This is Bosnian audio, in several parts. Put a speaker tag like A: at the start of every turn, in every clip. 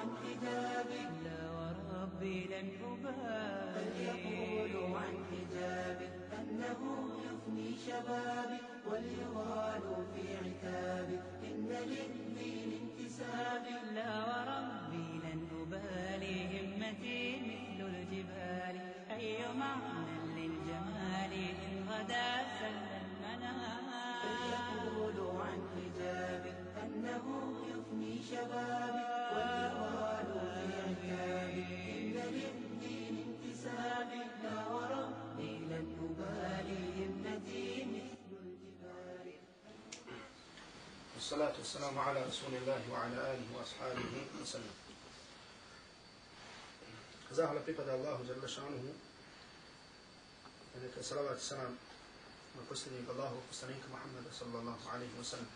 A: عن حجابي
B: لا وربي لن أبالي.
A: بل يقولوا عن حجابي أنه يفني شبابي وليغالوا في عتابي إن للدين انتسابي
B: لا وربي لن أبالي. همتي مثل الجبال. أي معنى للجمال إن غدا سل المنام
A: يقولوا عن حجابي أنه يفني شبابي إلا وربي لن أبالي همتي مثل الجبال.
C: والصلاة والسلام على رسول الله وعلى آله وأصحابه وسلم. زاهل بيبدا الله جل شانه انك عليك الصلاة والسلام وقسنك الله وقسنك محمد صلى الله عليه وسلم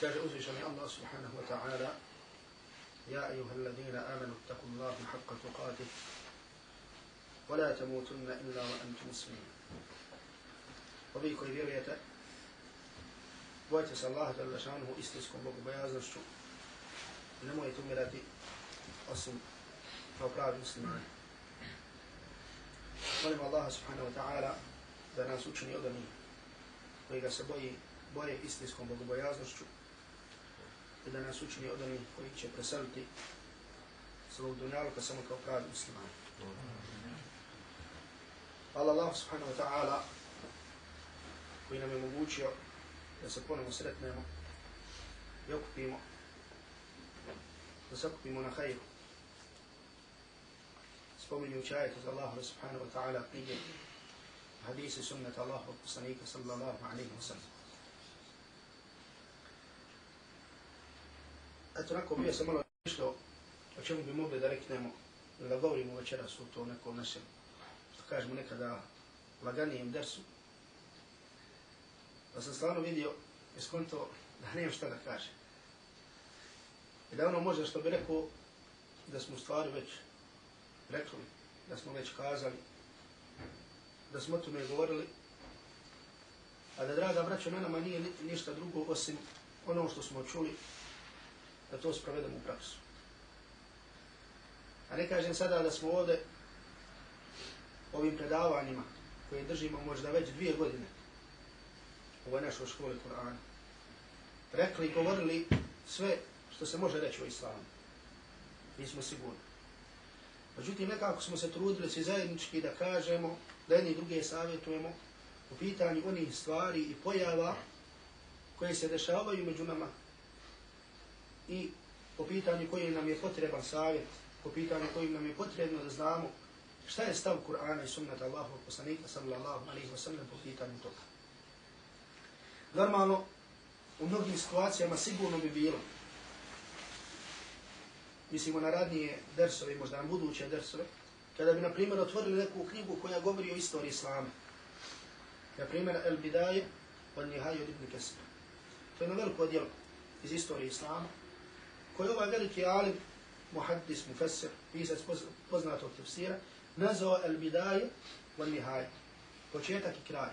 C: كاجة أزيشني الله سبحانه وتعالى يا أيها الذين آمنوا اتقوا الله حق تقاته ولا تموتن إلا وأنتم مسلمون. وبيك ويبيرية بويتس الله جل شأنه استسكم بكم بيازن شو نمو يتمرتي أصم فوقرا المسلمين ولم الله سبحانه وتعالى دنا سوچني أدني. ويغا سبوي استسكم بكم بيازن شو i da nas učini od onih koji će preseliti svog dunjaluka samo kao pravi muslimani. Hvala Allah subhanahu wa ta'ala koji nam je mogućio da se ponovno sretnemo i okupimo, da se okupimo na hajru. Spominjući ajet iz Allaha subhanahu wa ta'ala knjige hadisi sunnata Allaha poslanika sallallahu alaihi wa sallam. Eto, nakon bio sam malo nešto o čemu bi mogli da reknemo da govorimo večeras u to nekom našem, što kažemo nekada laganijem dersu. Da sam stvarno vidio i skonto da nemam šta da kaže. I da ono može što bi rekao da smo stvari već rekli, da smo već kazali, da smo o tome govorili, a da draga braćo na nama nije ništa drugo osim ono što smo čuli, da to sprovedemo u praksu. A ne kažem sada da smo ovde ovim predavanjima koje držimo možda već dvije godine u ovoj našoj školi Korana rekli i govorili sve što se može reći o islamu. Nismo sigurni. Međutim, nekako smo se trudili svi zajednički da kažemo, da jedni druge savjetujemo u pitanju onih stvari i pojava koje se dešavaju među nama i po pitanju koji nam je potreban savjet, po pitanju kojim nam je potrebno da znamo šta je stav Kur'ana i sunnata Allahov poslanika sallallahu alaihi wa sallam po pitanju toga. Normalno, u mnogim situacijama sigurno bi bilo mislimo na radnije dersove, možda na buduće dersove, kada bi, na primjer, otvorili neku knjigu koja govori o istoriji Islama. Na primjer, El Bidaje od Nihaj od Ibn Kesir. To je na veliko djelo iz istorije Islama, koji ovaj veliki alim, muhaddis, mufassir, pisac poznatog tefsira, nazvao El Bidaje wal nihaje, Početak i kraj.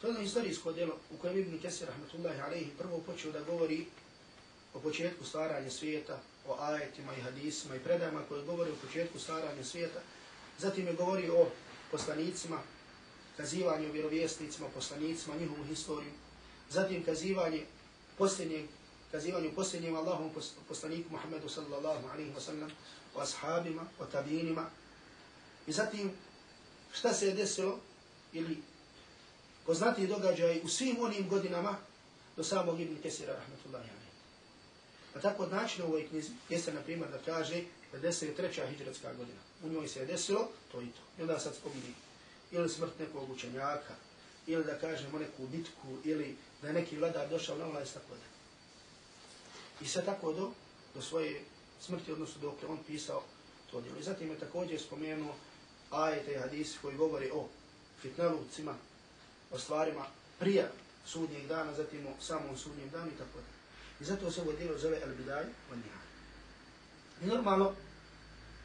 C: To je historijsko istorijsko djelo u kojem Ibn Kesir, rahmatullahi alaihi, prvo počeo da govori o početku stvaranja svijeta, o ajetima i hadisima i predajama koje govori o početku stvaranja svijeta. Zatim je govori o poslanicima, kazivanje o vjerovjesnicima, poslanicima, njihovu historiju. Zatim kazivanje posljednjeg, kazivanju posljednjim Allahom poslaniku Muhammedu sallallahu alaihi wa sallam, o ashabima, o tabinima. I zatim šta se je desilo ili poznati događaj u svim onim godinama do samog Ibn Kesira, rahmatullahi alaihi. Pa tako od načina u ovoj knjizi jeste, na primjer, da kaže 53. hijđratska godina. U njoj se je desilo to i to. I onda sad spominje ili smrt nekog učenjaka, ili da kažemo neku bitku, ili da neki vladar došao na vlast, tako da. I sve tako do, do svoje smrti, odnosno dok je on pisao to djelo. I zatim je također spomenuo ajete i hadisi koji govori o fitnelucima, o stvarima prije sudnjeg dana, zatim o samom sudnjem danu i tako da. I zato se ovo djelo zove Al-Bidaj od Nihaj. I normalno,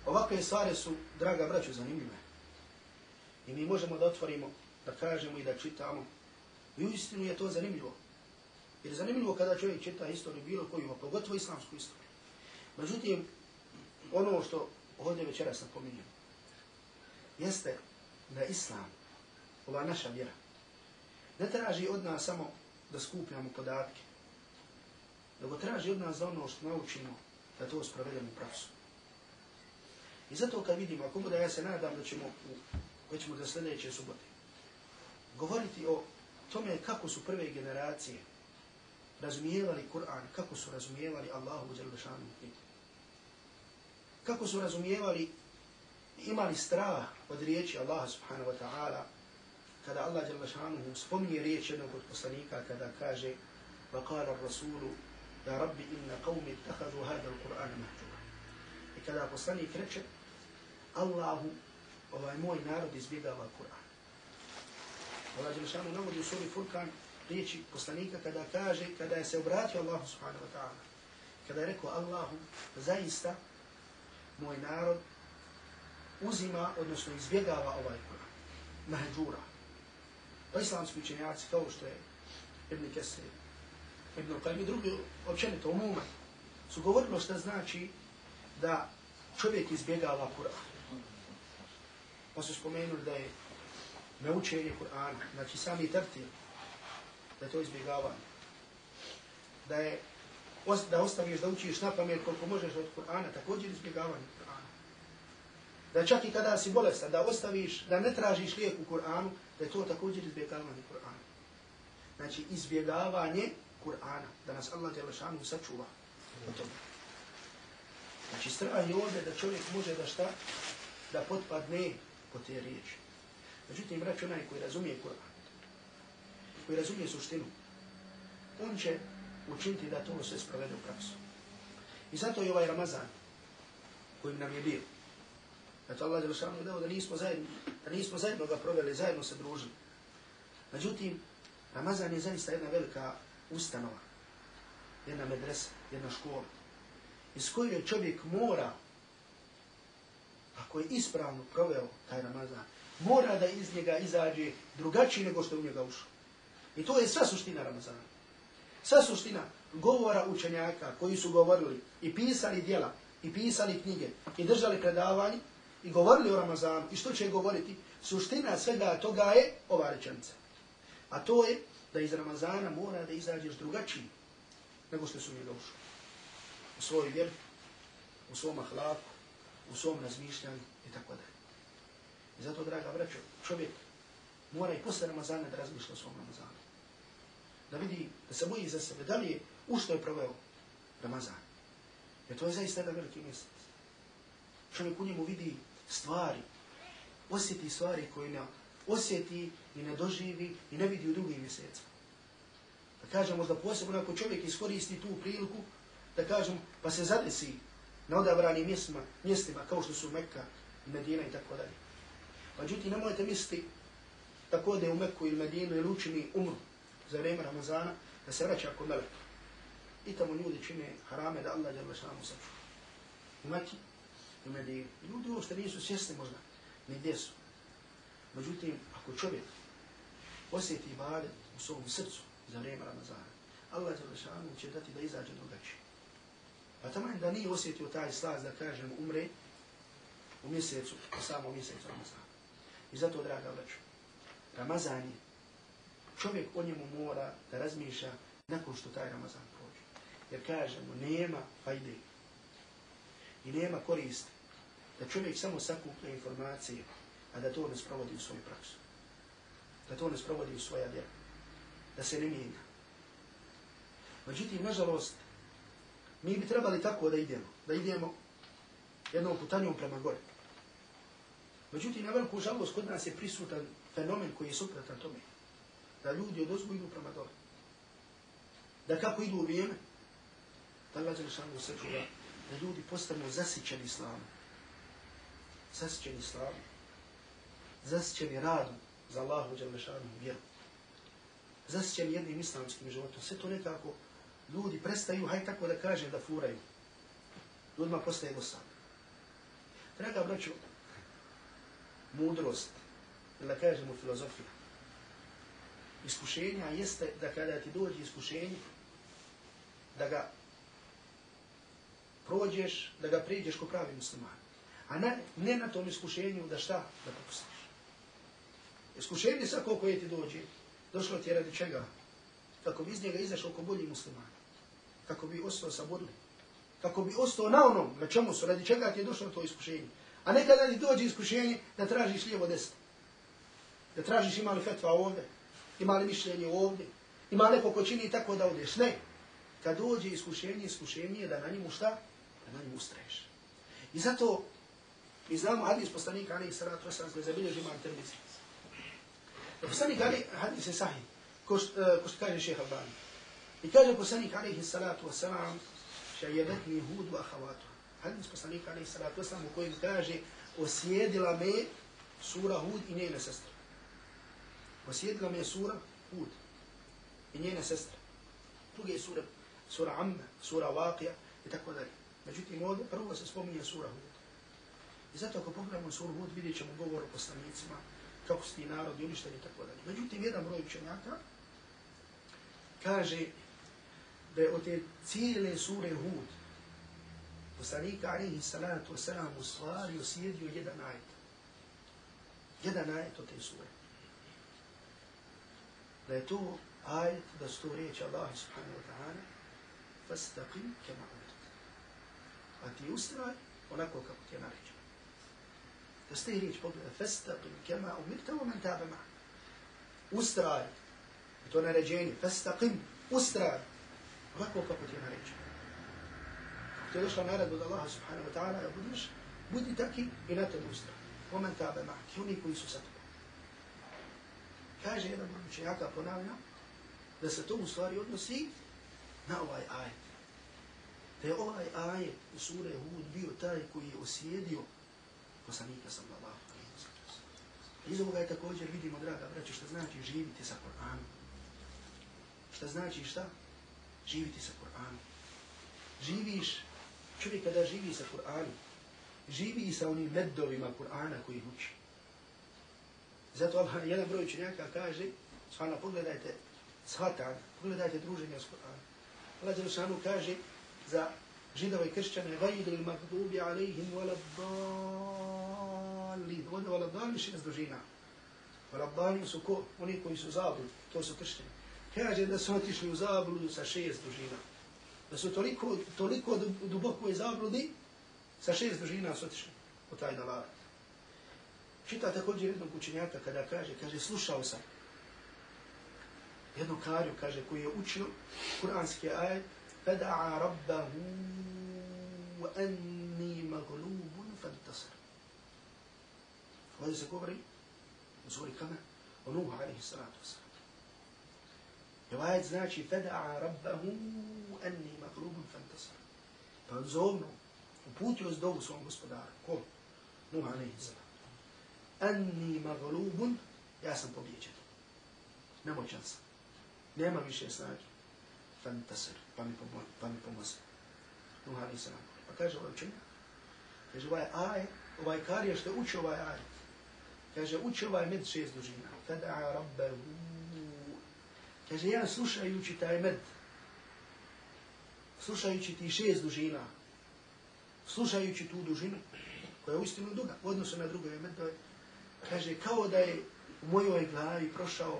C: ovakve stvari su, draga braćo, zanimljive. I mi možemo da otvorimo, da kažemo i da čitamo. I uistinu je to zanimljivo. Jer je zanimljivo kada čovjek čita istoriju bilo koju, a pogotovo islamsku istoriju. Međutim, ono što ovdje večeras napominjem, jeste da islam, ova naša vjera, ne traži od nas samo da skupljamo podatke, nego traži od nas da ono što naučimo, da to sprovedemo u praksu. I zato kad vidimo, ako da ja se nadam da ćemo, u, već ćemo za sljedeće subote, govoriti o tome kako su prve generacije razumijevali Kur'an, kako su razumijevali Allahu Đalešanu knjigu. Kako su razumijevali, imali strah od riječi Allaha subhanahu wa ta'ala, kada Allah Đalešanu spominje riječ jednog od poslanika, kada kaže وَقَالَ الرَّسُولُ يَا رَبِّ إِنَّ قَوْمِ اتَّخَذُوا هَذَا الْقُرْآنَ مَحْجُورًا I kada poslanik reče, Allahu, ovaj moj narod izbjegava Kur'an. Allah Đelešanu navodi u suri Furkan riječi poslanika kada kaže, kada je se obratio Allahu subhanahu wa ta'ala, kada je rekao Allahu, zaista moj narod uzima, odnosno izbjegava ovaj Kur'an. Mahđura. Pa islamski učenjaci, kao što je Ibn Kesir, Ibn Qajmi, drugi općenito umuman, su govorili što znači da čovjek izbjegava Kur'an. Pa su spomenuli da je naučenje Kur'ana, znači sami tertil, da to izbjegavanje. Da je da ostaviš da učiš na pamet koliko možeš od Kur'ana, također izbjegavanje Kur'ana. Da čak i kada si bolestan, da ostaviš, da ne tražiš lijek u Kur'anu, da je to također izbjegavanje Kur'ana. Znači izbjegavanje Kur'ana, da nas Allah Đelešanu sačuva. Znači strah je ovdje da čovjek može da šta, da potpadne po te riječi. Međutim, brać, onaj koji razumije Kur'an, koji razumije suštinu, on će učiniti da to sve sprovede u praksu. I zato je ovaj Ramazan, koji nam je bio, da Allah Đelšanu je dao da nismo zajedno, da nismo zajedno ga proveli, zajedno se družili. Međutim, Ramazan je zaista jedna velika ustanova, jedna medresa, jedna škola, iz koje čovjek mora, ako je ispravno proveo taj Ramazan, mora da iz njega izađe drugačiji nego što je u njega ušao. I to je sva suština Ramazana. Sva suština govora učenjaka koji su govorili i pisali dijela, i pisali knjige, i držali predavanje, i govorili o Ramazanu, i što će govoriti, suština svega toga je ova rečenica. A to je da iz Ramazana mora da izađeš drugačiji nego što su mi došli. U svoj vjer, u svom ahlaku, u svom razmišljanju i tako dalje. I zato, draga braćo, čovjek mora i posle Ramazana da razmišlja o svom Ramazanu. Da vidi, da se boji za sebe, da li je u što je proveo Ramazan. Jer to je zaista jedan veliki mjesec. Čovjek u njemu vidi stvari, osjeti stvari koje ne osjeti i ne doživi i ne vidi u drugim mjesecima. Da kažem, možda posebno ako čovjek iskoristi tu priliku, da kažem, pa se zadesi na odabranim mjestima, mjestima kao što su Mekka, Medina i tako dalje. Međutim, nemojte misliti tako da je u Meku ili Medinu ili učini umru za vreme Ramazana, da se vraća ako melek. I tamo ljudi čine harame da Allah jel šanu sačuva. U Meki i Medinu. Ljudi uopšte nisu svjesni možda, ni gdje su. Međutim, ako čovjek osjeti ibadet u svom srcu za vreme Ramazana, Allah jel šanu će dati da izađe drugačije. Pa tamo da nije osjetio taj slaz da kažem umre u mjesecu, u samom mjesecu Ramazana. I zato, draga vraću, Ramazan je, čovjek o njemu mora da razmišlja nakon što taj Ramazan prođe. Jer kažemo, nema fajde i nema koriste da čovjek samo sakuplja informacije, a da to ne sprovodi u svoju praksu. Da to ne sprovodi u svoja vjera. Da se ne mijenja. Međutim, nažalost, mi bi trebali tako da idemo. Da idemo jednom putanjom prema gore. Međutim, na veliku žalost kod nas je prisutan fenomen koji je suprotan tome. Da ljudi od ozgu idu prema dole. Da kako idu u vrijeme, da Allah je samo da ljudi postanu zasićeni islamu. Zasićeni islamu. Zasićeni radom za Allahu Đalešanu vjeru. Zasićeni jednim islamskim životom. Sve to nekako ljudi prestaju, haj tako da kaže, da furaju. Ljudima postaje dosadno. Draga braću, mudrost, da kažemo filozofija, iskušenja jeste da kada ti dođe iskušenje, da ga prođeš, da ga priđeš ko pravi musliman. A ne, ne na tom iskušenju da šta? Da popustiš. Iskušenje svako koje ti dođe, došlo ti je radi čega? Kako bi iz njega izašao ko bolji musliman. Kako bi ostao saborli. Kako bi ostao na onom, na čemu su, radi čega ti je došlo to iskušenje. A ne kada ti dođe iskušenje da tražiš lijevo desno. Da tražiš ima li fetva ovdje, ima li mišljenje ovdje, ima neko ko čini tako da odeš. Ne. Kad dođe iskušenje, iskušenje je da na njemu šta? Da na njemu ustraješ. I zato mi znamo hadis poslanika Ali Salatu Wasalam koji zabilježi imam termici. Poslanik Ali, hadis je sahih, ko što e, kaže šeha Albani. I kaže poslanik Ali Salatu Wasalam, šajebetni hudu ahavatu. Hadis poslanika Ali Salatu Wasalam u kojem kaže, osjedila me sura Hud i njene sestre. Osjedila me sura Hud i njene sestre. Druge sure, sura Amma, sura Waqija i tako dalje. Međutim, ovdje prvo se spominje sura Hud. I zato ako pogledamo suru Hud, vidjet ćemo govor o poslanicima, kako su ti narodi uništeni i tako dalje. Međutim, jedan broj učenjaka kaže da je od te cijele sure Hud poslanika alihi salatu wasalam u stvari osjedio jedan ajet. Jedan ajet od te sure. Da je to ajet, da su to riječi Allah subhanahu wa ta'ala fastaqim kema umirt. A ti ustraj onako kako ti je naređeno. Da ste riječ pogleda fastaqim kema umirta u men tabe ma. Ustraj. I to naređenje. Fastaqim. Ustraj. Onako kako ti je naređeno. Kako ti je došla naredba od Allaha subhanahu wa ta'ala, ja budiš, budi taki i na tebi ustraj. U men tabe ma. Oni koji su sa. Kaže jedan učenjaka ponavlja, da se to u stvari odnosi na ovaj ajet. Da je ovaj ajet u sure Hud bio taj koji je osjedio poslanika sallallahu alaihi wa sallam. Iz ovoga je također vidimo, draga braće, šta znači živiti sa Kur'anom. Šta znači šta? Živiti sa Kur'anom. Živiš, čovjek kada živi sa Kur'anom, živi i sa onim meddovima Kur'ana koji uči. Zato Allah, jedan broj učenjaka kaže, svana, pogledajte shvatanje, pogledajte druženje s Kur'anom. Allah Đelšanu kaže za židove i kršćane, vajdu il magdubi alaihim wala dhalin. Wala dhalin šest dužina. Wala dali su ko? Oni koji su zabud, to su kršćani. Kaže da su otišli u zabludu sa šest dužina. Da su toliko, toliko duboko u zabludi, sa šest dužina su otišli u taj dalar. Čita također jednog učenjaka kada kaže, kaže, slušao sam jednu kariju, kaže, koji je učio kuranski ajed, fada'a rabbahu anni maglubun fantasar. Ovdje se govori, zvori kame, onuhu alaihi salatu wasalam. I ovaj znači, fada'a rabbahu anni maglubun fantasar. Pa on zovno, uputio zdovu svom gospodaru, ko? Nuhu alaihi salatu Anni maglubun, ja sam pobjeđen. Nemoćan sam. Nema više snage. Fantasir, pa mi, pomo pa mi pomozi. Nuh alaihi sallam. Pa kaže ovaj učenja, kaže ovaj aj, ovaj karija što uči ovaj aj, kaže uči ovaj med šest dužina. Fada'a rabbehu. Kaže ja slušajući taj med, slušajući ti šest dužina, slušajući tu dužinu, koja je uistinu duga, u odnosu na druge medove, kaže, kao da je u mojoj glavi prošao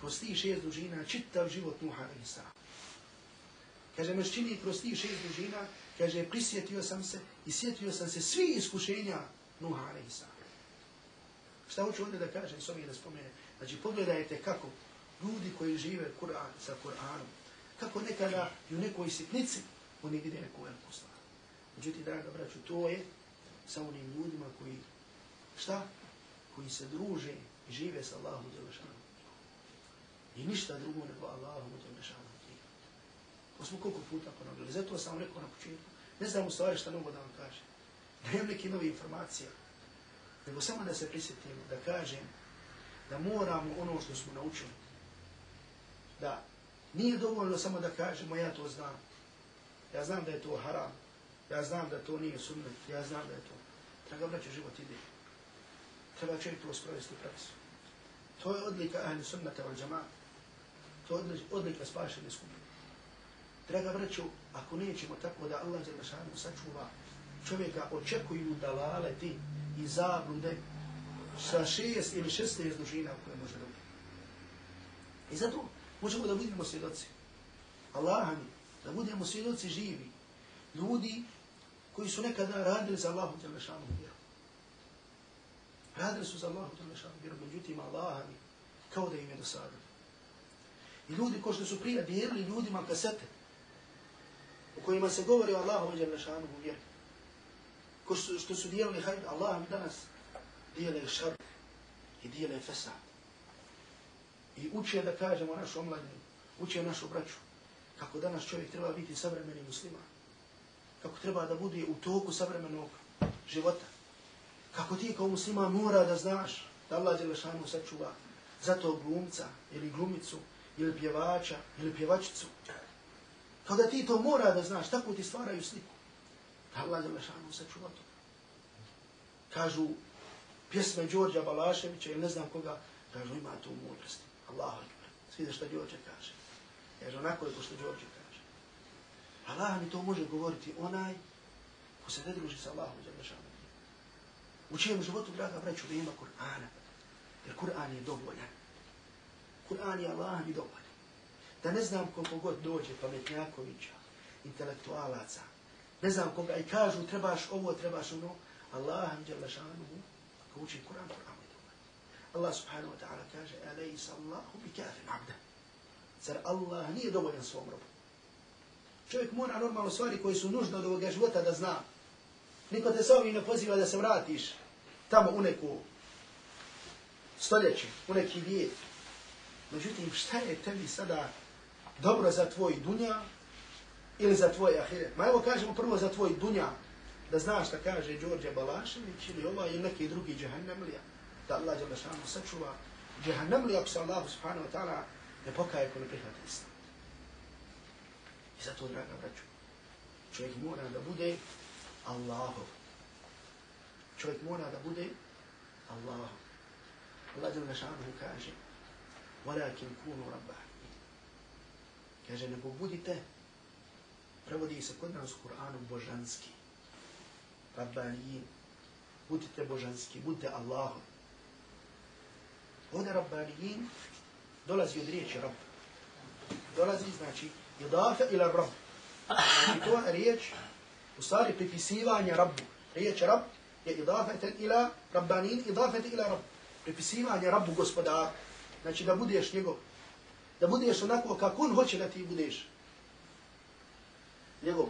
C: kroz tih šest dužina čitav život Nuha Isa. Kaže, me čini kroz tih šest dužina, kaže, prisjetio sam se i sjetio sam se svi iskušenja Nuha Isa. Šta hoću ovdje da kažem, s ovim da spomene? Znači, pogledajte kako ljudi koji žive Kur'an, sa Kur'anom, kako nekada i u nekoj sitnici oni vide neku veliku stvar. Međutim, draga braću, to je sa onim ljudima koji, šta? Koji se druže i žive sa Allahom Đelešanom. I ništa drugo nego Allahom Đelešanom. To smo koliko puta ponovili. Zato sam rekao na početku. Ne znam u stvari šta mogu da vam kažem. Da imam neke nove informacije. Nego samo da se prisjetimo, da kažem da moramo ono što smo naučili. Da nije dovoljno samo da kažemo ja to znam. Ja znam da je to haram. Ja znam da to nije sunnet. Ja znam da je to. Treba braće život ide. Treba čovjek to sprovesti u praksu. To je odlika ahli sunnata wal džamaata. To je odlika spašene skupine. Draga braćo, ako nećemo tako da Allah Đelešanu sačuva čovjeka očekuju dalaleti i zablude sa šest ili šestest dužina koje može dobiti. I zato možemo da budemo svjedoci. Allah mi, da budemo svjedoci živi. Ljudi koji su nekada radili za Allahu Đelešanu vjeru. Radili su za Allahom Đelešanu vjeru, međutim Allaha mi, kao da im je dosadilo. I ljudi ko što su prije dijelili ljudima kasete u kojima se govori o Allahu Đelešanu vjeru. Ko što, što su dijelili hajde, Allah mi danas dijele šar i dijele fesad. I uče da kažemo našu omladinu, uče našu braću, kako danas čovjek treba biti savremeni musliman. Kako treba da bude u toku savremenog života. Kako ti kao muslima mora da znaš da Allah Đelešanu sačuva zato glumca ili glumicu ili pjevača ili pjevačicu. Kao da ti to mora da znaš, tako ti stvaraju sliku. Da Allah Đelešanu sačuva to. Kažu pjesme Đorđa Balaševića ili ne znam koga, kažu ima tu mudrosti. Allahu akbar. Svi da što Đorđe kaže. Jer onako je ko što Đorđe kaže. Allah mi to može govoriti onaj ko se ne druži sa Allahom Đelešanu. U čijem životu, draga braću, da ima Kur'ana. Jer Kur'an je dovoljan. Kur'an je Allah mi dovoljan. Da ne znam koliko god dođe pametnjakovića, intelektualaca, ne znam koga i kažu trebaš ovo, trebaš ono, Allah mi djela šanuhu, ako uči Kur'an, Kur'an je dovoljan. Allah subhanahu wa ta'ala kaže, alejsa Allahu bi kafin abda. Zar Allah nije dovoljan svom robu? Čovjek mora normalno stvari koje su nužne od ovoga života da zna. Niko te sa ovim ne poziva da se vratiš tamo u neku stoljeće, u neki vijek. Međutim, šta je tebi sada dobro za tvoj dunja ili za tvoj ahiret? Ma evo kažemo prvo za tvoj dunja, da znaš šta kaže Đorđe Balašević ili ova ili neki drugi džahannamlija, da Allah Đelešanu sačuva džahannamlija ako se Allah subhanahu wa ta'ala ne pokaje ko ne prihvati islam. I zato, draga braću, čovjek mora da bude Allahov. Čovjek mora da bude Allahov. Allah je našanuhu kaže "Walakin kunu رَبَّهِ Kaže, nego budite prevodi se kod nas Kur'anu božanski. Rabbanijin. Budite božanski, budite Allahov. Ovdje Rabbanijin dolazi od riječi Rabb. Dolazi, znači, idafe ila Rabb. I to riječ u stvari, pripisivanje Rabbu. Riječ Rabb je idafeten ila Rabbanin, idafeten ila Rabb. Pripisivanje Rabbu gospodar. Znači, da budeš njegov. Da budeš onako kako on hoće da ti budeš. Njegov.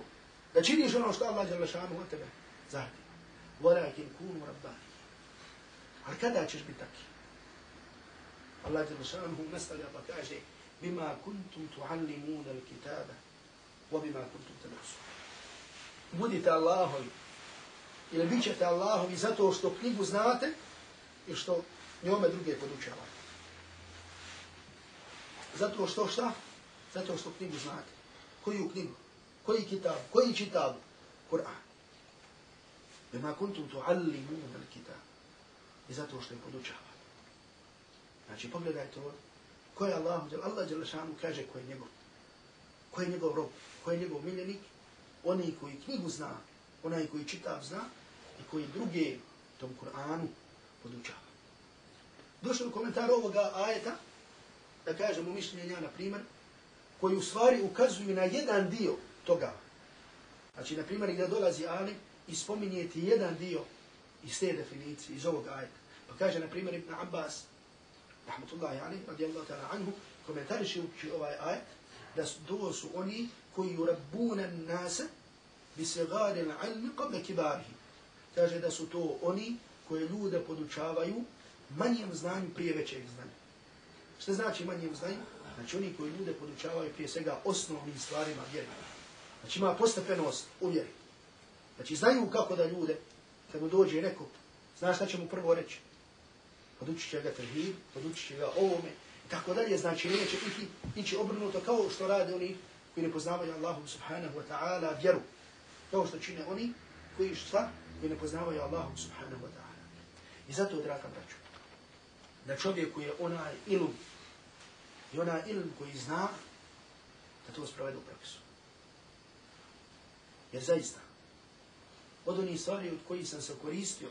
C: Da činiš ono što Allah žele šanu od tebe zahtjeva. Walakin kunu Rabbani. Ali kada ćeš biti taki? Allah žele šanu nastavlja pa kaže bima kuntum tuallimuna al-kitaba wa bima kuntum tadrusun. Budite Allahovi ili bit ćete Allahovi zato što knjigu znate i što njome druge podučavate. Zato što šta? Zato što knjigu znate. Koju knjigu? Koji kitab? Koji čitab? Kur'an. Bima kuntum tuallimuna al-kitab. I zato što je podučavate. Znači, pogledajte ovo. Ko je Allah? Allah Đelešanu kaže ko je njegov. Ko je njegov rob? Ko je njegov miljenik? Oni koji knjigu zna, onaj koji čitav zna i koji druge tom Kur'anu podučava. Došlo u komentar ovoga ajeta, da kažemo mišljenja, na primjer, koji u stvari ukazuju na jedan dio toga. Znači, na primjer, gdje dolazi Ali i spominje ti jedan dio iz te definicije, iz ovog ajeta. Pa kaže, na primjer, Ibn Abbas, rahmatullahi alaihi, radijallahu ta'ala anhu, komentariši ovaj ajet, da su, to su oni koji urabbuna nase bi segari l'ilmi qabla kibarihi. Kaže da su to oni koji ljude podučavaju manjem znanju prije većeg znanja. Što znači manjem znanju? Znači oni koji ljude podučavaju prije svega osnovnim stvarima vjeri. Znači ima postepenost u vjeri. Znači znaju kako da ljude, kad mu dođe neko, znaš šta će mu prvo reći? Podučit će ga trhib, podučit će ga ovome, tako dalje. Znači neće ići, ići obrnuto kao što rade oni koji ne poznavaju Allahu subhanahu wa ta'ala vjeru. Kao što čine oni koji šta? Koji ne poznavaju Allahu subhanahu wa ta'ala. I zato, draga braću, da čovjeku je onaj ilum i ona ilm koji zna da to sprovede u praksu. Jer zaista, od onih stvari od kojih sam se koristio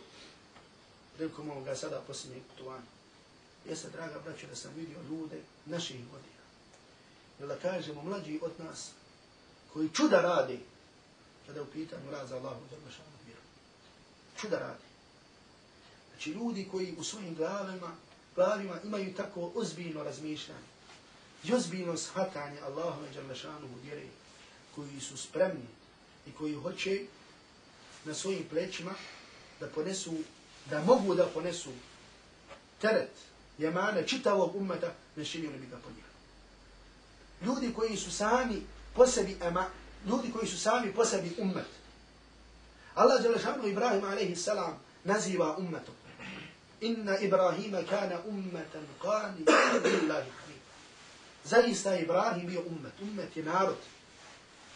C: prilikom ovoga sada posljednjeg putovanja, jeste, draga braćo, da sam vidio ljude naših godina. Jer da kažemo, mlađi od nas, koji čuda radi, kada u pitanju rad za Allahu Đalbašanu vjeru. Čuda radi. Znači, ljudi koji u svojim glavima, glavima imaju tako ozbiljno razmišljanje i ozbiljno shvatanje Allahu Đalbašanu vjeru, koji su spremni i koji hoće na svojim plećima da ponesu, da mogu da ponesu teret jemane čitavog ummeta, ne šinili bi ga ponijeli. Ljudi koji su sami po sebi ema, ljudi koji su sami po sebi ummet. Allah Đelešanu Ibrahim a.s. naziva ummetom. Inna Ibrahima kana ummetan qani lillahi hamid. Zaista Ibrahim bio ummet. Ummet je narod.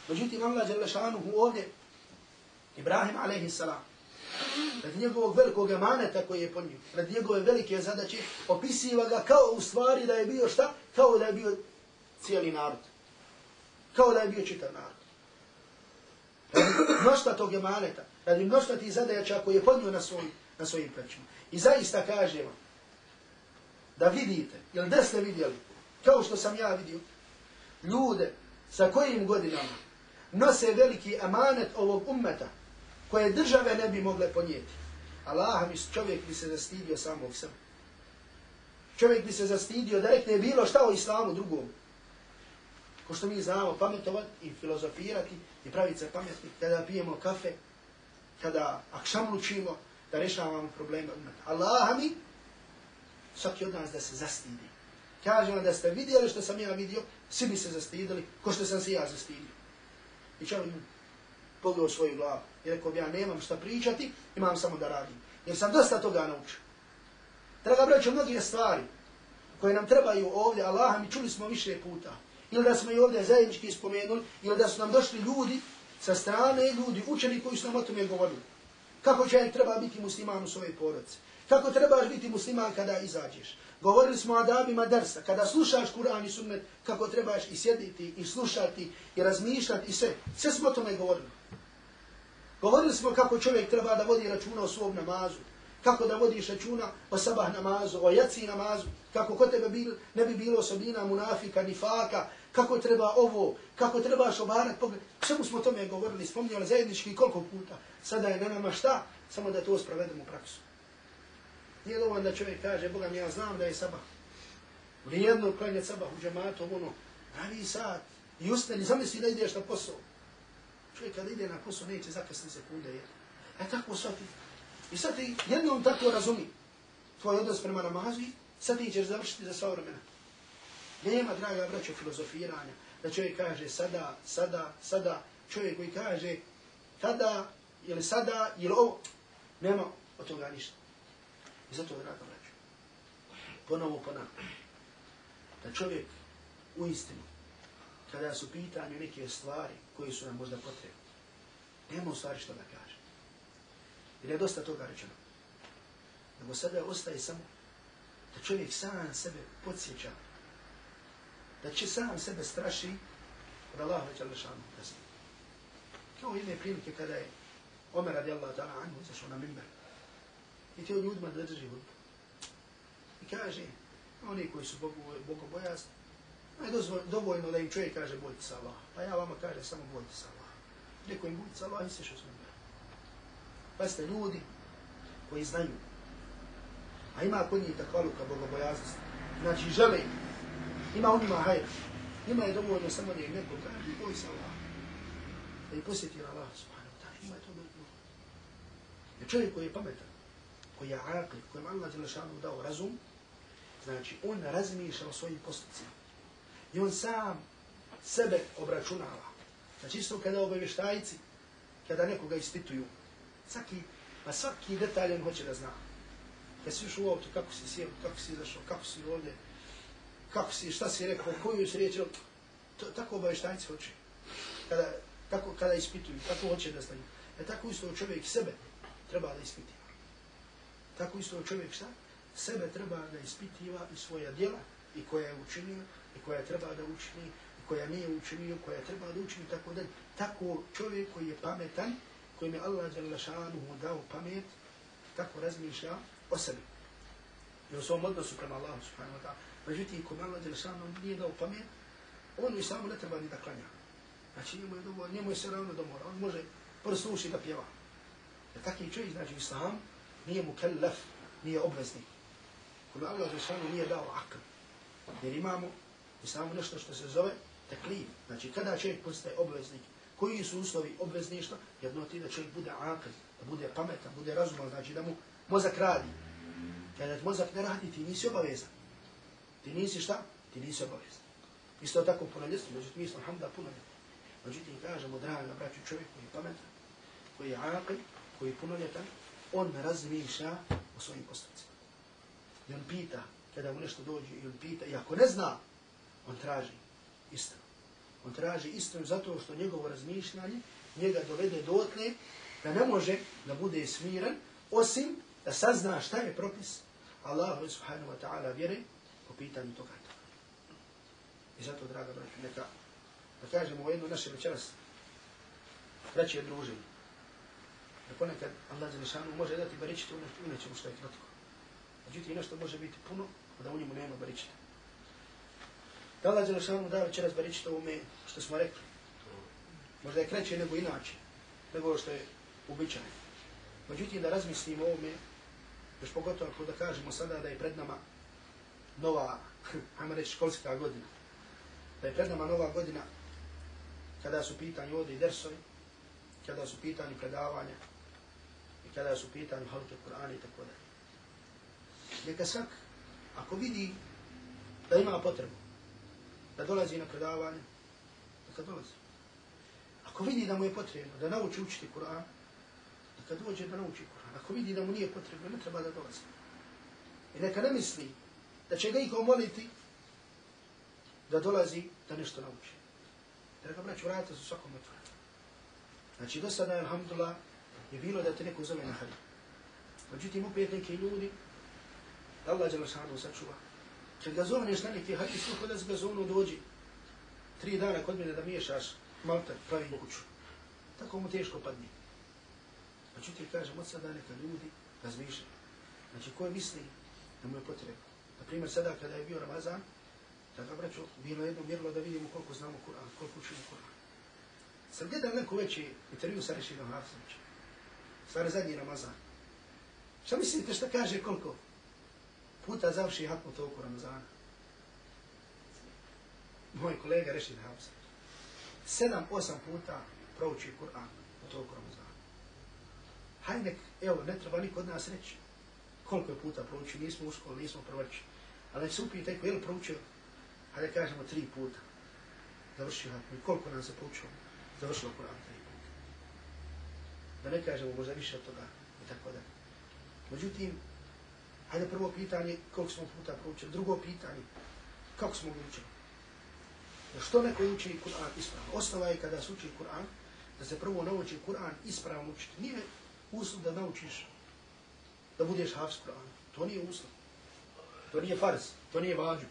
C: Međutim, Allah Đelešanu ovdje Ibrahim a.s. Radi njegovog velikog emaneta koji je ponio, radi njegove velike zadaće, opisiva ga kao u stvari da je bio šta? Kao da je bio cijeli narod. Kao da je bio čitav narod. Radi mnošta tog emaneta, radi mnošta tih zadaća koji je podnio na, svoj, na svojim plećima. I zaista kažem vam, da vidite, jel da ste vidjeli, kao što sam ja vidio, ljude sa kojim godinama nose veliki emanet ovog ummeta, koje države ne bi mogle ponijeti. Allah mi čovjek bi se zastidio samog sebe. Čovjek bi se zastidio da rekne bilo šta o islamu drugom. Ko što mi znamo pametovati i filozofirati i praviti se pametni kada pijemo kafe, kada akšamlučimo, da rešavamo probleme umeta. Allah mi svaki od nas da se zastidi. Kaže da ste vidjeli što sam ja vidio, svi bi se zastidili, ko što sam se ja zastidio. I čovjek pogledao svoju glavu. I rekao bi, ja nemam šta pričati, imam samo da radim. Jer sam dosta toga naučio. Draga braćo, mnogi stvari koje nam trebaju ovdje, Allaha mi čuli smo više puta. Ili da smo i ovdje zajednički spomenuli, ili da su nam došli ljudi sa strane, ljudi, učeni koji su nam o tome govorili. Kako će treba biti musliman u svojoj porodci? Kako trebaš biti musliman kada izađeš? Govorili smo o adabima dersa. Kada slušaš Kur'an i sunnet, kako trebaš i sjediti, i slušati, i razmišljati, i sve. Sve smo o tome govorili. Govorili smo kako čovjek treba da vodi računa o svom namazu, kako da vodiš računa o sabah namazu, o jaci namazu, kako kod tebe bil, ne bi bilo osobina munafika, nifaka, kako treba ovo, kako trebaš obarat pogled. Čemu smo tome govorili, spominjali zajednički koliko puta. Sada je na nama šta? Samo da to sprovedemo u praksu. Nije dovoljno da čovjek kaže, Boga mi ja znam da je sabah. Vrijedno klanjati sabah u džematu, ono, pravi sat, i ustani, zamisli da ideš na posao. Čovjek kada ide na posao neće zakasni sekunde jer. E tako shvati. I sad ti jednom tako razumi tvoj odnos prema namazu sad ti ćeš završiti za sva vremena. Nema, draga braćo, filozofiranja da čovjek kaže sada, sada, sada. Čovjek koji kaže kada, ili sada, ili ovo. Nema od toga ništa. I zato, draga braćo, ponovo ponavljam, da čovjek u istinu kada su pitanju neke stvari koji su nam možda potrebne, Nema u stvari što da kaže. Jer je dosta toga rečeno. Nego sada ostaje samo da čovjek sam sebe podsjeća, da će sam sebe straši od Allaha već Allahšanu kazni. Kao jedne prilike kada je Omer radi Allah ta'ala anhu izašao na mimber. I teo ljudima da drži hudbu. I kaže, oni koji su bogobojasni, je dovoljno da im čovjek kaže bojte se Allah. Pa ja vama kažem samo bojte se Allah. Rekao im bojte se Allah i se što smo bili. Pa ste ljudi koji znaju. A ima kod njih takvaluka bogobojaznosti. Znači žele. Ima on ima hajr. Ima je dovoljno samo da im neko kaže boj se Allah. Da ih posjeti na Allah subhanahu wa ta'ala. Ima je to dovoljno. Jer čovjek koji je pametan, koji je aqli, kojem Allah dao razum, znači on razmišlja o svojim postupcima. I on sam sebe obračunava. Znači isto kada obavještajci, kada nekoga ispituju, svaki, pa svaki detalj on hoće da zna. Kad si ušao u auto, kako si sjel, kako si izašao, kako si ovdje, kako si, šta si rekao, koju si riječ, to, tako obavještajci hoće. Kada, tako, kada ispituju, tako hoće da znaju. E tako isto čovjek sebe treba da ispitiva. Tako isto čovjek šta? Sebe treba da ispitiva i svoja djela i koja je učinio i koja treba da učini, i koja nije učinio, koja treba da učini, tako da tako čovjek koji je pametan, kojim je Allah Đalešanuhu dao pamet, tako razmišlja o sebi. I u svom odnosu prema Allahu subhanahu wa ta'ala. Međutim, kome Allah Đelešanu nije dao pamet, on i samo ne treba ni da klanja. Znači, njemu je, dovolj, njemu je sve ravno do mora. On može prosuši da pjeva. Jer takvi čovjek, znači, islam nije mu kellef, nije obveznik. Kome Allah Đelešanu nije dao akl. Jer imamo islamu nešto što se zove teklif. Znači, kada čovjek postaje obveznik, koji su uslovi obvezništva, jedno ti da čovjek bude akl, da bude pametan, bude razuman, znači da mu mozak radi. Kada mozak ne radi, ti nisi obavezan. Ti nisi šta? Ti nisi obavezan. Isto tako punoljetstvo, međutim, mi smo hamda punoljetni. Međutim, kažemo, draga braću, čovjek koji je pametan, koji je aqil, koji je punoljetan, on razmišlja o svojim postupcima. I on pita, kada mu nešto dođe, i on pita, i ako ne zna, on traži istinu. On traži istinu zato što njegovo razmišljanje njega dovede do otle da ne može da bude smiren, osim da sazna šta je propis Allahu subhanahu wa ta'ala vjere po pitanju toga. I zato, draga braću, neka, da kažemo u jednu naše večeras, braći je druženje. Da ponekad Allah Zališanu može dati baričite u nečemu što je kratko. Međutim, nešto može biti puno, a da u njemu nema baričite. Da Allah Đelešanu da večeras baričiti ovome što smo rekli. Možda je kraće nego inače, nego što je uobičajeno. Međutim, da razmislimo ovome, još pogotovo ako da kažemo sada da je pred nama nova, ajmo reći, školska godina. Da je pred nama nova godina kada su pitanje ovdje i dersovi, kada su pitanje predavanja i kada su pitanje halke Kur'ana i tako da. Neka svak, ako vidi da ima potrebu, da dolazi na predavanje, neka dolazi. Ako vidi da mu je potrebno da nauči učiti Kur'an, neka dođe da nauči Kur'an. Ako vidi da mu nije potrebno, ne treba da dolazi. I neka ne misli da će ga iko moliti da dolazi da nešto nauči. Draga braću, vrata su svakom otvoreni. Znači, do sada, alhamdulillah, je bilo da te neko zove na hali. Međutim, opet neki ljudi, da Allah je sanu sačuva, kad ga zovneš na neki hali, suho da ga zovnu dođi, tri dana kod mene da miješaš malta, pravi kuću. Tako mu teško padne. Međutim, kažem, od sada neka ljudi razmišljaju. Znači, ko je misli da mu je potrebno? Naprimjer, sada kada je bio Ramazan, da braću, bilo jedno mjerilo da vidimo koliko znamo Kur'an, koliko učimo Kur'an. Sam gledal neko veći intervju sa Rešinom Hafsovićem. Stvari zadnji Ramazan. Šta mislite šta kaže koliko puta završi hatmu toku Ramazana? Moj kolega Rešin Hafsović. Sedam, osam puta prouči Kur'an u toku Ramazana. Hajde, evo, ne treba niko od nas reći koliko je puta proučio, nismo u nismo prvrći. Ali se upijete, je li proučio hajde kažemo tri puta, završio hatmu. Koliko nam se poučilo? Završilo Kur'an tri puta. Da ne kažemo možda više od toga i tako da. Međutim, hajde prvo pitanje, koliko smo puta proučili. Drugo pitanje, kako smo učili? Da što neko uči Kur'an ispravno? Osnova je kada se uči Kur'an, da se prvo nauči Kur'an ispravno učiti. Nije uslov da naučiš da budeš hafiz Kur'ana. To nije uslov. To nije farz, to nije vađu.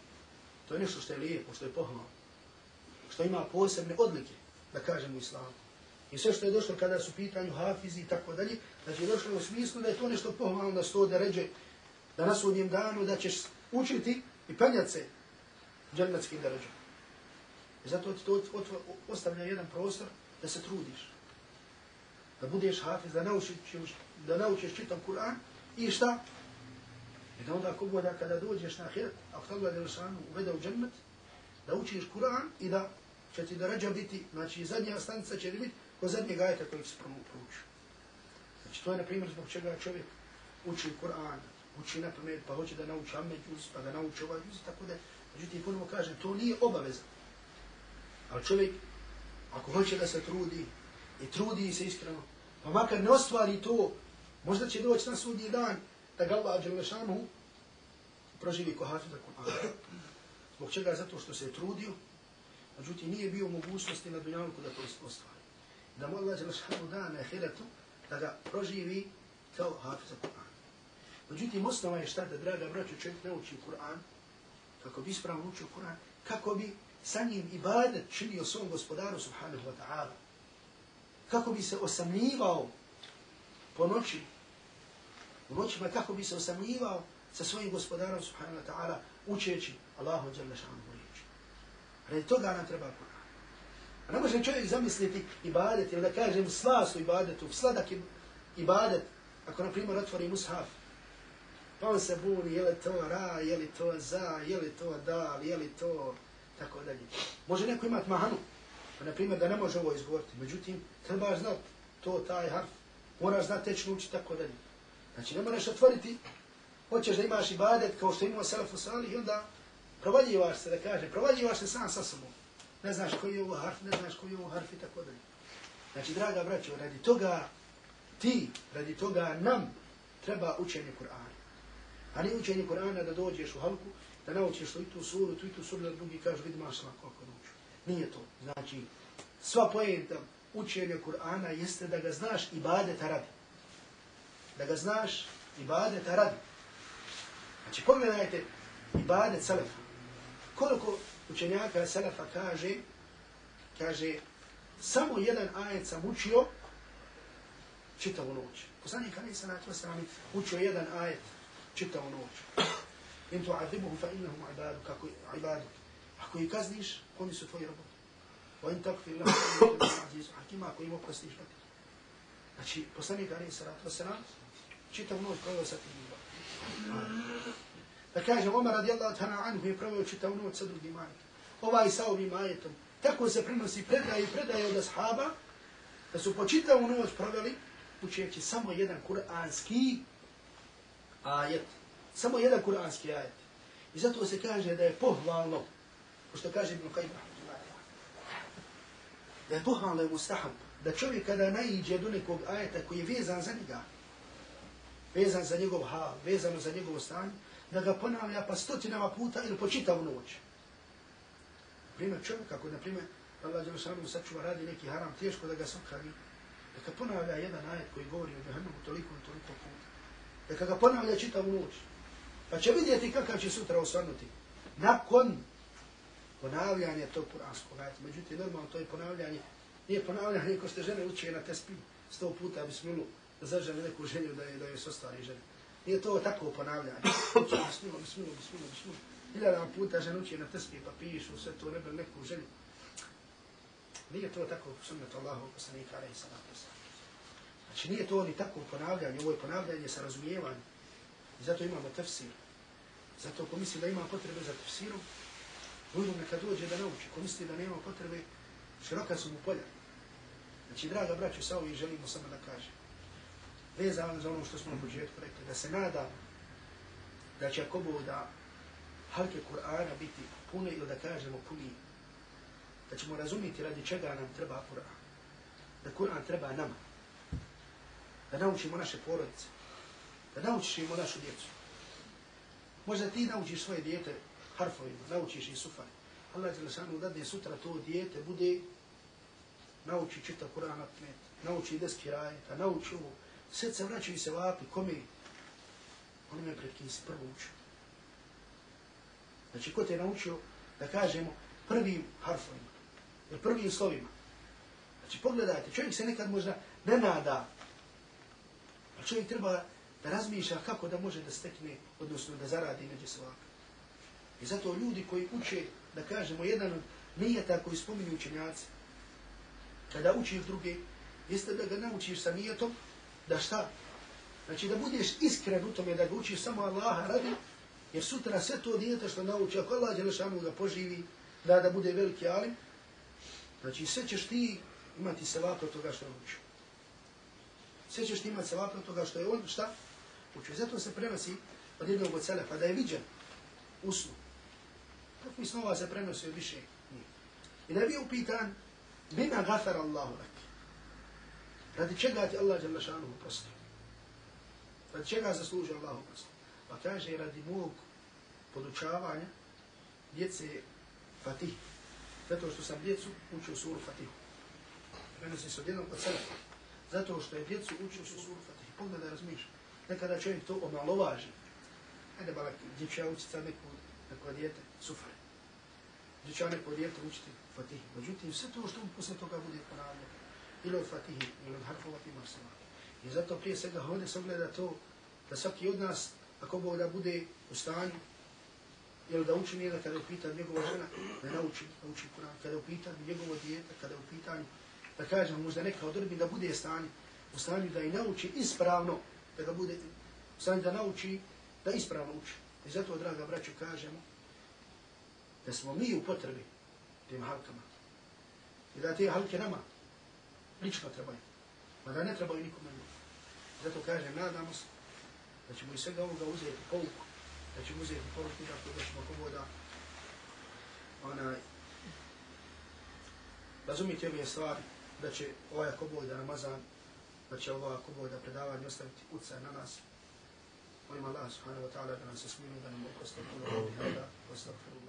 C: To je nešto što je lijepo, što je pohvalno. Što ima posebne odlike, da kažemo islamu. I sve što je došlo kada su pitanju hafizi i tako dalje, znači je došlo u smislu da je to nešto pohvalno da sto da ređe da na sudnjem danu da ćeš učiti i penjati se džennetskim deređom. I zato ti to ostavlja jedan prostor da se trudiš. Da budeš hafiz, da naučiš, da naučiš čitam Kur'an i šta? I da onda ako boda kada dođeš na ahiret, ako te Allah Jelšanu uvede u džennet, da učiš Kur'an i da će ti darađa biti, znači zadnja stanica će biti ko zadnje ajeta kojeg se proučio. Znači to je na primjer zbog čega čovjek uči Kur'an, uči na pamet, pa hoće da nauči Amed juz, pa da nauči ovaj juz, tako da, međutim, ponovo kažem, to nije obaveza. Ali čovjek, ako hoće da se trudi, i trudi se iskreno, pa makar ne ostvari to, možda će doći na sudnji dan, da ga Allah Đelešanu proživi ko hafiza Kur'ana. Zbog čega? Zato što se je trudio, međutim nije bio mogućnosti na dunjavniku da to ostvari. Da mu Allah Đelešanu da na ahiretu da ga proživi kao hafiza Kur'ana. Međutim, osnova je šta da, draga braću, čovjek nauči Kur'an, kako bi ispravno učio Kur'an, kako bi sa njim ibadet činio svom gospodaru subhanahu wa ta'ala. Kako bi se osamljivao po noći, u noćima kako bi se osamljivao sa svojim gospodarom subhanahu wa ta'ala učeći Allahu dželle šanuhu riječi. Radi toga nam treba Kur'an. A ne može čovjek zamisliti ibadet ili da kažem slasu ibadetu, sladak ibadet, ako na primjer otvori mushaf, pa on se buni, je li to ra, je li to za, je li to dal, je li to tako dalje. Može neko imati mahanu, pa na primjer da ne može ovo izgovoriti, međutim, trebaš znat to, taj harf, moraš znat tečno učiti tako dalje. Znači ne moraš otvoriti, hoćeš da imaš ibadet kao što imao selefu Salih i onda provaljivaš se, da kaže, provaljivaš se sam sa sobom. Ne znaš koji je ovo harf, ne znaš koji je ovo harf i tako dalje. Znači, draga braćo, radi toga ti, radi toga nam treba učenje Kur'ana. A ne učenje Kur'ana da dođeš u halku, da naučiš tu i tu suru, tu i tu suru, da drugi kažu, vidi mašla kako nauču. Nije to. Znači, sva pojenta učenja Kur'ana jeste da ga znaš i badeta radi. Da ga znaš ibadeta radi. Znači, pogledajte ibadet salafa. Koliko učenjaka salafa kaže, kaže, samo jedan ajet sam učio čitavu noć. Poslanik Ali Sanat Vasrami učio jedan ajet čitavu noć. In tu adibuhu fa innahum ibadu, kako ibadu. Ako ih kazniš, oni su tvoji robovi. Wa in takfir lahu fa innahum azizu hakima, ako im oprostiš, pa. Znači, poslanik Ali Salatu Veselam čitav noć provio sa tim ibadu. Da kaže, Omar radijallahu ta'ala anhu je provio čitav noć sa drugim ajetom. Ovaj sa ovim ajetom. Tako se prenosi predaje i predaje od ashaba, da su po čitavu noć proveli učeći samo jedan kuranski ajet. Samo jedan kuranski ajet. I zato se kaže da je pohvalno, ko što kaže Ibn Qajba, da je pohvalno je mustahab, da čovjek kada naiđe do nekog ajeta koji je vezan za njega, vezan za njegov hal, vezano za njegovo stanje, da ga ponavlja pa stotinama puta ili po čitavu noć. Primjer čovjeka koji, na primjer, Allah Đelešanu sačuva radi neki haram, teško da ga sokravi, Neka ponavlja jedan ajet koji govori o Jehannemu toliko i toliko puta. Da ga ponavlja čitavu noć. Pa će vidjeti kakav će sutra osvanuti. Nakon ponavljanja tog kuranskog ajeta. Međutim, normalno to je ponavljanje. Nije ponavljanje ko ste žene uče na tespi sto puta bismilu da zažene neku ženju da je, da je sostvari žene. Nije to tako ponavljanje. Uče bismilu, bismilu, bismilu, bismilu. Hiljada puta žene uče na tespi pa pišu sve to nebe neku ženju. Nije to tako sunnet Allahu poslanika alaihi salatu Znači nije to ni tako ponavljanje, ovo je ponavljanje sa razumijevanjem. I zato imamo tefsir. Zato ko misli da ima potrebe za tefsirom, ljudom neka dođe da nauči. Ko misli da nema potrebe, široka su mu polja. Znači, draga braću, sa ovim želimo samo da kažem. Vezano za ono što smo na početku rekli, da se nada da će ako da halke Kur'ana biti pune ili da kažemo puni da ćemo razumjeti radi čega nam treba Kur'an. Da Kur'an treba nama. Da naučimo naše porodice. Da naučimo našu djecu. Možda ti naučiš svoje dijete harfovima, naučiš i sufar. Allah je lešanu dadne sutra to dijete bude nauči čita Kur'an na pamet, nauči deski rajeta, nauči ovo. Sve se vraćaju se vapi, kome? Onome pred kim si prvo učio. Znači, ko te je naučio da kažemo prvim harfovima, ili prvim slovima. Znači, pogledajte, čovjek se nekad možda ne nada, a čovjek treba da razmišlja kako da može da stekne, odnosno da zaradi među svaka. I zato ljudi koji uče, da kažemo, jedan od nijeta koji spominju učenjaci, kada učiš druge, jeste da ga naučiš sa nijetom, da šta? Znači da budeš iskren u tome da ga učiš samo Allaha radi, jer sutra sve to dijete što nauči, ako Allah Đelešanu ga poživi, da da bude veliki alim, Znači, sve ćeš ti imati sevap od toga što je učio. Sve ćeš ti imati sevap od toga što je on, šta? Učio. Zato se prenosi od jednog od celefa, da je viđen u snu. Takvi snova se prenosi od više njih. I da upitan, bima gafar Allahu lak. Radi čega ti Allah jalla šanuhu prostio? Radi čega zasluži Allah prostio? Pa kaže, radi mog podučavanja djece Fatih, zato što sam djecu učio suru Fatihu. Prenosi se od jednog od sebe. Zato što je djecu učio suru Fatihu. Pogledaj, razmišlja. Nekada čovjek to omalovaži. Ajde, balak, dječja učica neku Znači, učiti sad sufare. gdje će neko djete učiti Fatihi. Međutim, sve to što mu posle toga bude ponavljeno, ili od Fatihi, ili od harfova ima sama. I zato prije svega ovdje se gleda to da svaki od nas, ako Bog da bude u stanju, ili da uči njega kada je u pitanju njegova žena, da nauči, nauči Kur'an, kada je u pitanju njegovo dijete, kada je u pitanju, da kažemo možda neka odrbi da bude stanje, u stanju da i nauči ispravno, da ga bude u stanju da nauči, da ispravno uči. I zato, draga braću, kažemo da smo mi u potrebi tim halkama. I da te halke nama lično trebaju. Ma da ne trebaju nikome ljudi. Zato kažem, nadamo se da ćemo iz svega ovoga uzeti pouku, da ćemo uzeti pouku da, da ćemo kogoda onaj, razumijete ove stvari, da će ovaj ako Bog Ramazan, da će ovaj ako Bog predavanje ostaviti utjecaj na nas. Molim Allah subhanahu wa ta'ala da nam se smiju, da nam oprosti. Puno, da nam oprosti.